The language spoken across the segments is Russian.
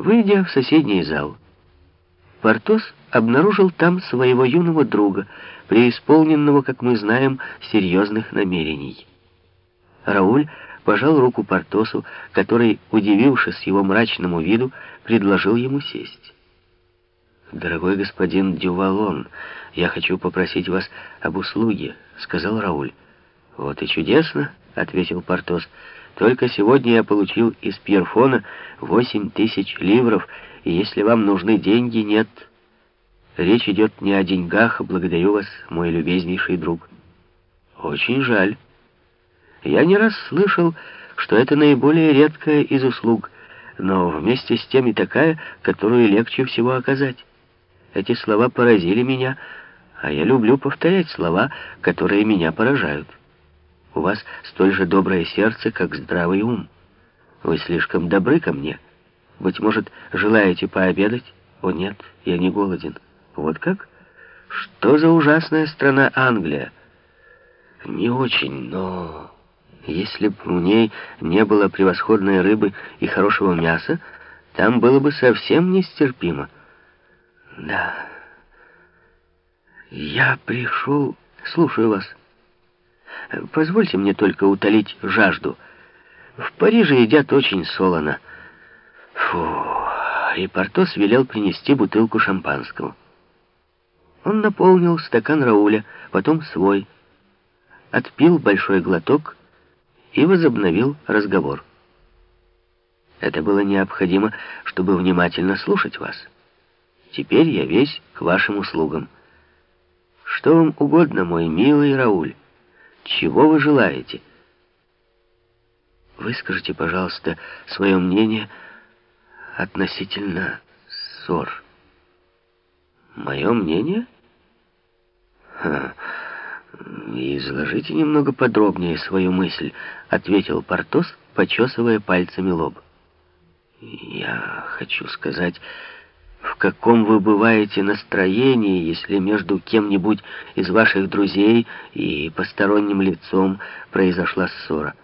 Выйдя в соседний зал, Портос обнаружил там своего юного друга, преисполненного, как мы знаем, серьезных намерений. Рауль пожал руку Портосу, который, удивившись его мрачному виду, предложил ему сесть. «Дорогой господин Дювалон, я хочу попросить вас об услуге», — сказал Рауль. «Вот и чудесно», — ответил Портос. «Только сегодня я получил из Пьерфона восемь тысяч ливров, и если вам нужны деньги, нет. Речь идет не о деньгах, благодарю вас, мой любезнейший друг». «Очень жаль. Я не раз слышал, что это наиболее редкая из услуг, но вместе с тем и такая, которую легче всего оказать». Эти слова поразили меня, а я люблю повторять слова, которые меня поражают. У вас столь же доброе сердце, как здравый ум. Вы слишком добры ко мне. Быть может, желаете пообедать? О, нет, я не голоден. Вот как? Что за ужасная страна Англия? Не очень, но... Если бы в ней не было превосходной рыбы и хорошего мяса, там было бы совсем нестерпимо. Да. Я пришел... Слушаю вас. Позвольте мне только утолить жажду. В Париже едят очень солоно. Фу. И Портос велел принести бутылку шампанского. Он наполнил стакан Рауля, потом свой, отпил большой глоток и возобновил разговор. Это было необходимо, чтобы внимательно слушать вас. Теперь я весь к вашим услугам. Что вам угодно, мой милый Рауль? Чего вы желаете? Выскажите, пожалуйста, свое мнение относительно ссор. Мое мнение? Ха. «Изложите немного подробнее свою мысль», — ответил Портос, почесывая пальцами лоб. «Я хочу сказать...» в каком вы бываете настроении, если между кем-нибудь из ваших друзей и посторонним лицом произошла ссора.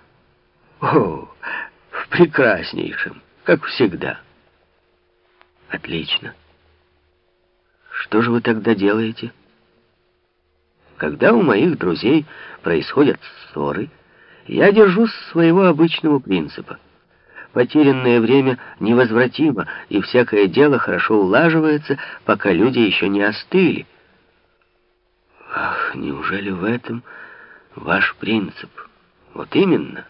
О, в прекраснейшем, как всегда. Отлично. Что же вы тогда делаете? Когда у моих друзей происходят ссоры, я держусь своего обычного принципа. Потерянное время невозвратимо, и всякое дело хорошо улаживается, пока люди еще не остыли. Ах, неужели в этом ваш принцип? Вот именно.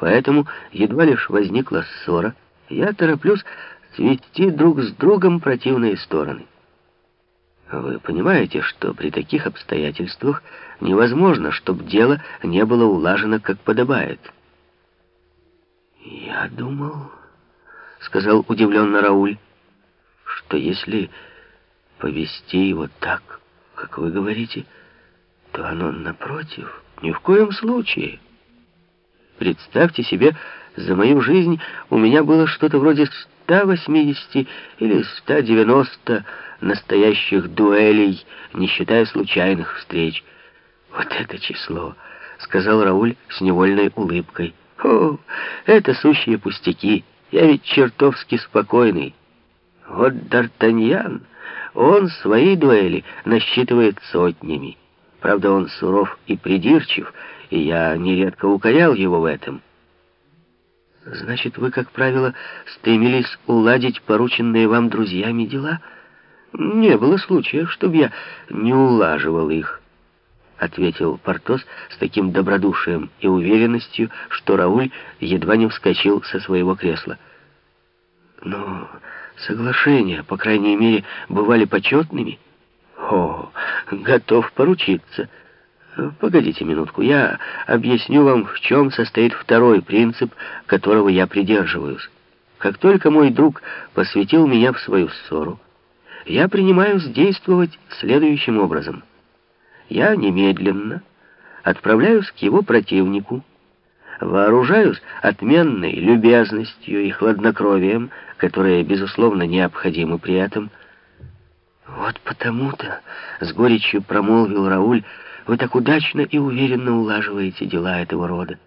Поэтому, едва лишь возникла ссора, я тороплюсь свести друг с другом противные стороны. Вы понимаете, что при таких обстоятельствах невозможно, чтобы дело не было улажено как подобает. «Я думал, — сказал удивленно Рауль, — что если повести его так, как вы говорите, то оно напротив, ни в коем случае. Представьте себе, за мою жизнь у меня было что-то вроде 180 или 190 настоящих дуэлей, не считая случайных встреч. Вот это число, — сказал Рауль с невольной улыбкой. О, это сущие пустяки. Я ведь чертовски спокойный. Вот Д'Артаньян, он свои дуэли насчитывает сотнями. Правда, он суров и придирчив, и я нередко укорял его в этом. Значит, вы, как правило, стремились уладить порученные вам друзьями дела? Не было случая, чтобы я не улаживал их ответил Портос с таким добродушием и уверенностью, что Рауль едва не вскочил со своего кресла. Но соглашения, по крайней мере, бывали почетными. О, готов поручиться. Погодите минутку, я объясню вам, в чем состоит второй принцип, которого я придерживаюсь. Как только мой друг посвятил меня в свою ссору, я принимаюсь действовать следующим образом — я немедленно отправляюсь к его противнику, вооружаюсь отменной любезностью и хладнокровием, которые, безусловно, необходимы при этом. «Вот потому-то», — с горечью промолвил Рауль, — «вы так удачно и уверенно улаживаете дела этого рода».